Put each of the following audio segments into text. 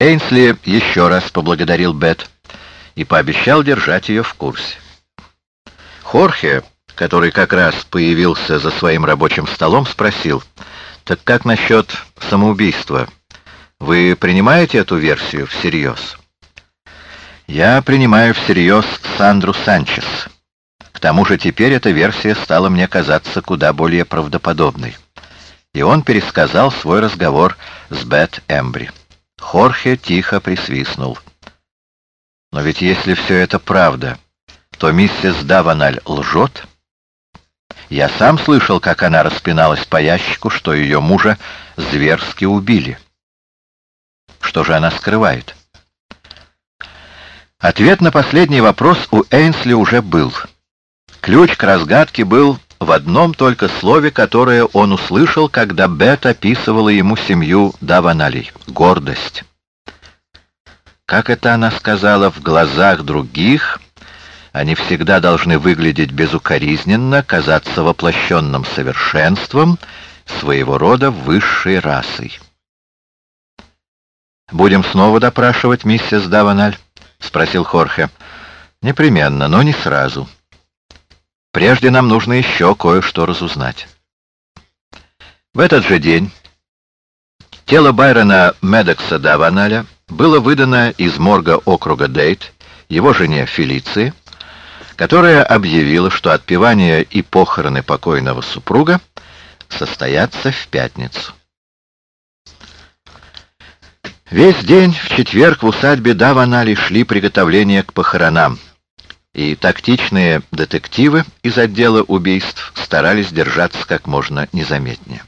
Эйнсли еще раз поблагодарил Бет и пообещал держать ее в курсе. Хорхе, который как раз появился за своим рабочим столом, спросил, «Так как насчет самоубийства? Вы принимаете эту версию всерьез?» «Я принимаю всерьез Сандру Санчес. К тому же теперь эта версия стала мне казаться куда более правдоподобной». И он пересказал свой разговор с Бет Эмбри. Хорхе тихо присвистнул. «Но ведь если все это правда, то миссис Даваналь лжет?» Я сам слышал, как она распиналась по ящику, что ее мужа зверски убили. Что же она скрывает? Ответ на последний вопрос у Эйнсли уже был. Ключ к разгадке был в одном только слове, которое он услышал, когда Бет описывала ему семью Даваналей — гордость. Как это она сказала, в глазах других они всегда должны выглядеть безукоризненно, казаться воплощенным совершенством, своего рода высшей расой. «Будем снова допрашивать миссис Даваналь?» — спросил Хорхе. «Непременно, но не сразу». Прежде нам нужно еще кое-что разузнать. В этот же день тело Байрона Медекса Даваналя было выдано из морга округа Дейт его жене Фелиции, которая объявила, что отпевание и похороны покойного супруга состоятся в пятницу. Весь день в четверг в усадьбе Даванали шли приготовления к похоронам, и тактичные детективы из отдела убийств старались держаться как можно незаметнее.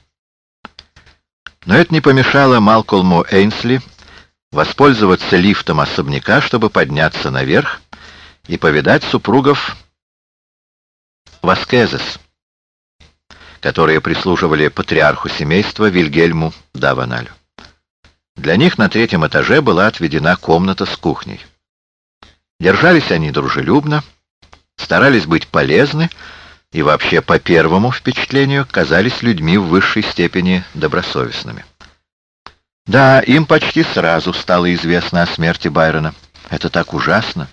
Но это не помешало Малкольму Эйнсли воспользоваться лифтом особняка, чтобы подняться наверх и повидать супругов Васкезес, которые прислуживали патриарху семейства Вильгельму Даваналю. Для них на третьем этаже была отведена комната с кухней. Держались они дружелюбно, старались быть полезны и вообще по первому впечатлению казались людьми в высшей степени добросовестными. Да, им почти сразу стало известно о смерти Байрона. Это так ужасно.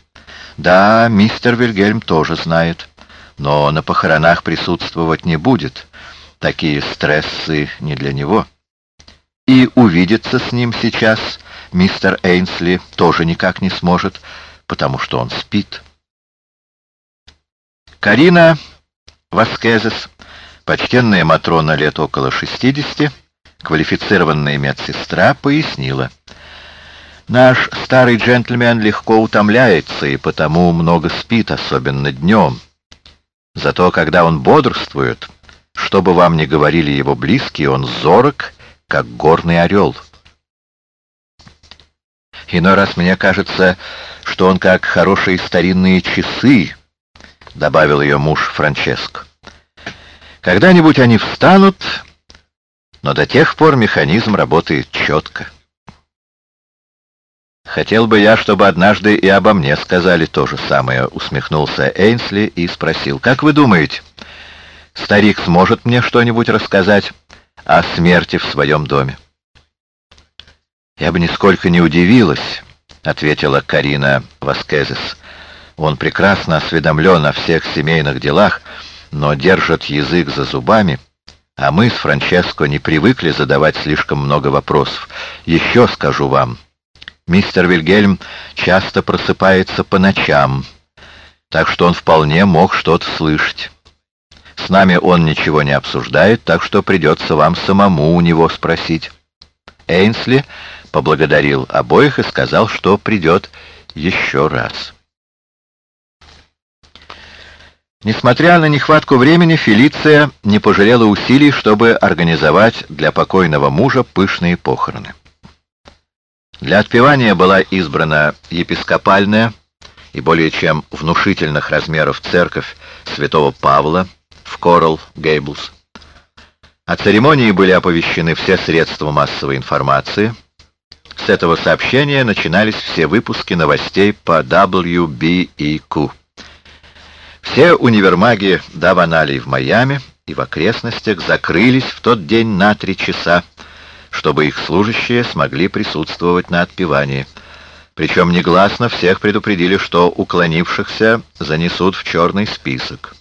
Да, мистер Вильгельм тоже знает, но на похоронах присутствовать не будет. Такие стрессы не для него. И увидеться с ним сейчас мистер Эйнсли тоже никак не сможет, потому что он спит. Карина Васкезес, почтенная Матрона лет около 60, квалифицированная медсестра, пояснила. Наш старый джентльмен легко утомляется и потому много спит, особенно днем. Зато когда он бодрствует, что бы вам ни говорили его близкие, он зорок, как горный орел. Иной раз мне кажется, что он как хорошие старинные часы, — добавил ее муж Франческо. Когда-нибудь они встанут, но до тех пор механизм работает четко. «Хотел бы я, чтобы однажды и обо мне сказали то же самое», — усмехнулся Эйнсли и спросил. «Как вы думаете, старик сможет мне что-нибудь рассказать о смерти в своем доме?» «Я бы нисколько не удивилась», — ответила Карина Васкезес. «Он прекрасно осведомлен о всех семейных делах, но держит язык за зубами, а мы с Франческо не привыкли задавать слишком много вопросов. Еще скажу вам, мистер Вильгельм часто просыпается по ночам, так что он вполне мог что-то слышать». С нами он ничего не обсуждает, так что придется вам самому у него спросить. Эйнсли поблагодарил обоих и сказал, что придет еще раз. Несмотря на нехватку времени, Фелиция не пожалела усилий, чтобы организовать для покойного мужа пышные похороны. Для отпевания была избрана епископальная и более чем внушительных размеров церковь святого Павла в Коралл Гейблс. О церемонии были оповещены все средства массовой информации — с этого сообщения начинались все выпуски новостей по WBEQ. Все универмаги Даваналей в Майами и в окрестностях закрылись в тот день на три часа, чтобы их служащие смогли присутствовать на отпевании. Причем негласно всех предупредили, что уклонившихся занесут в черный список.